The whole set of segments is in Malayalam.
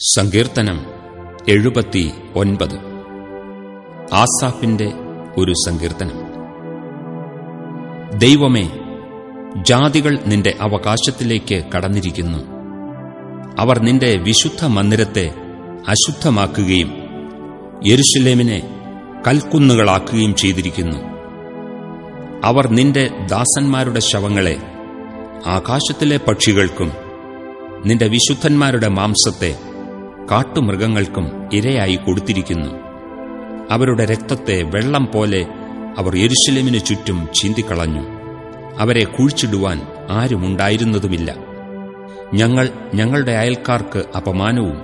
സങ്കീർത്തനം എഴുപത്തി ഒൻപത് ആസാഫിന്റെ ഒരു സങ്കീർത്തനം. ദൈവമേ ജാതികൾ നിന്റെ അവകാശത്തിലേക്ക് കടന്നിരിക്കുന്നു. അവർ നിന്റെ വിശുദ്ധ മന്ദിരത്തെ അശുദ്ധമാക്കുകയും യെരുഷലേമിനെ കൽക്കുന്നുകളാക്കുകയും ചെയ്തിരിക്കുന്നു. അവർ നിന്റെ ദാസന്മാരുടെ ശവങ്ങളെ ആകാശത്തിലെ പക്ഷികൾക്കും നിന്റെ വിശുദ്ധന്മാരുടെ മാംസത്തെ കാട്ടുമൃഗങ്ങൾക്കും ഇരയായി കൊടുത്തിരിക്കുന്നു. അവരുടെ രക്തത്തെ വെള്ളം പോലെ അവർ യെരുശലേമിനു ചുറ്റും ചിന്തിക്കളഞ്ഞു. അവരെ കുഴിച്ചിടുവാൻ ആരുമുണ്ടായിരുന്നതുമില്ല. ഞങ്ങൾ ഞങ്ങളുടെ അയൽക്കാർക്ക് അപമാനവും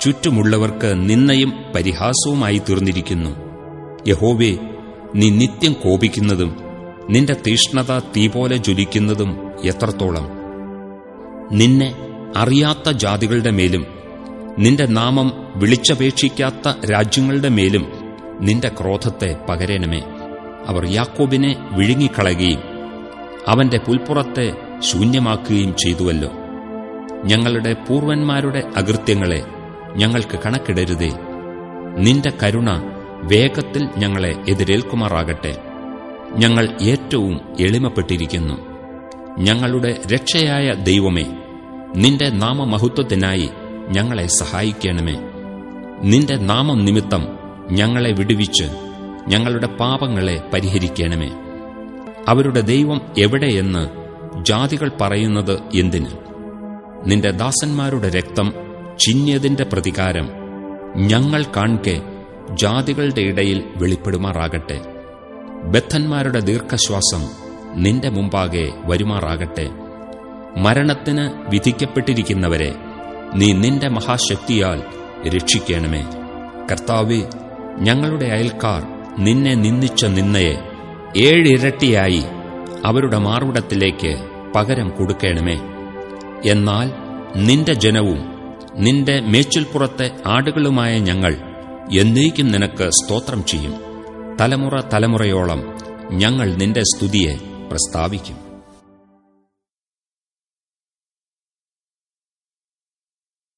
ചുറ്റുമുള്ളവർക്ക് നിന്നയും പരിഹാസവുമായി തീർന്നിരിക്കുന്നു. യഹോവേ നീ നിത്യം കോപിക്കുന്നതും നിന്റെ തീഷ്ണത തീ പോലെ ജ്വലിക്കുന്നതും എത്രത്തോളം. നിന്നെ അറിയാത്ത ജാതികളുടെ മേലും നിന്റെ നാമം വിളിച്ചപേക്ഷിക്കാത്ത രാജ്യങ്ങളുടെ മേലും നിന്റെ ക്രോധത്തെ പകരേണമേ. അവർ യാക്കോബിനെ വിഴുങ്ങിക്കളയുകയും അവന്റെ പുൽപ്പുറത്തെ ശൂന്യമാക്കുകയും ചെയ്തുവല്ലോ. ഞങ്ങളുടെ പൂർവന്മാരുടെ അകൃത്യങ്ങളെ ഞങ്ങൾക്ക് കണക്കിടരുതേ. നിന്റെ കരുണ വേഗത്തിൽ ഞങ്ങളെ എതിരേൽക്കുമാറാകട്ടെ. ഞങ്ങൾ ഏറ്റവും എളിമപ്പെട്ടിരിക്കുന്നു. ഞങ്ങളുടെ രക്ഷയായ ദൈവമേ നിന്റെ നാമമഹത്വത്തിനായി ഞങ്ങളെ സഹായിക്കണമേ. നിന്റെ നാമം നിമിത്തം ഞങ്ങളെ വിടുവിച്ച് ഞങ്ങളുടെ പാപങ്ങളെ പരിഹരിക്കണമേ. അവരുടെ ദൈവം എവിടെയെന്ന് ജാതികൾ പറയുന്നത് എന്തിന്? നിന്റെ ദാസന്മാരുടെ രക്തം ചിന്യതിന്റെ പ്രതികാരം ഞങ്ങൾ കാൺകെ ജാതികളുടെ ഇടയിൽ വെളിപ്പെടുമാറാകട്ടെ. ബദ്ധന്മാരുടെ ദീർഘശ്വാസം നിന്റെ മുമ്പാകെ വരുമാറാകട്ടെ. മരണത്തിന് വിധിക്കപ്പെട്ടിരിക്കുന്നവരെ നീ നിന്റെ മഹാശക്തിയാൽ രക്ഷിക്കണമേ. കർത്താവെ ഞങ്ങളുടെ അയൽക്കാർ നിന്നെ നിന്ദിച്ച നിന്നയെ ഏഴിരട്ടിയായി അവരുടെ മാർവിടത്തിലേക്ക് പകരം കൊടുക്കണമേ. എന്നാൽ നിന്റെ ജനവും നിന്റെ മേച്ചിൽപ്പുറത്തെ ആടുകളുമായ ഞങ്ങൾ എന്നേക്കും നിനക്ക് സ്തോത്രം ചെയ്യും. തലമുറ തലമുറയോളം ഞങ്ങൾ നിന്റെ സ്തുതിയെ പ്രസ്താവിക്കും.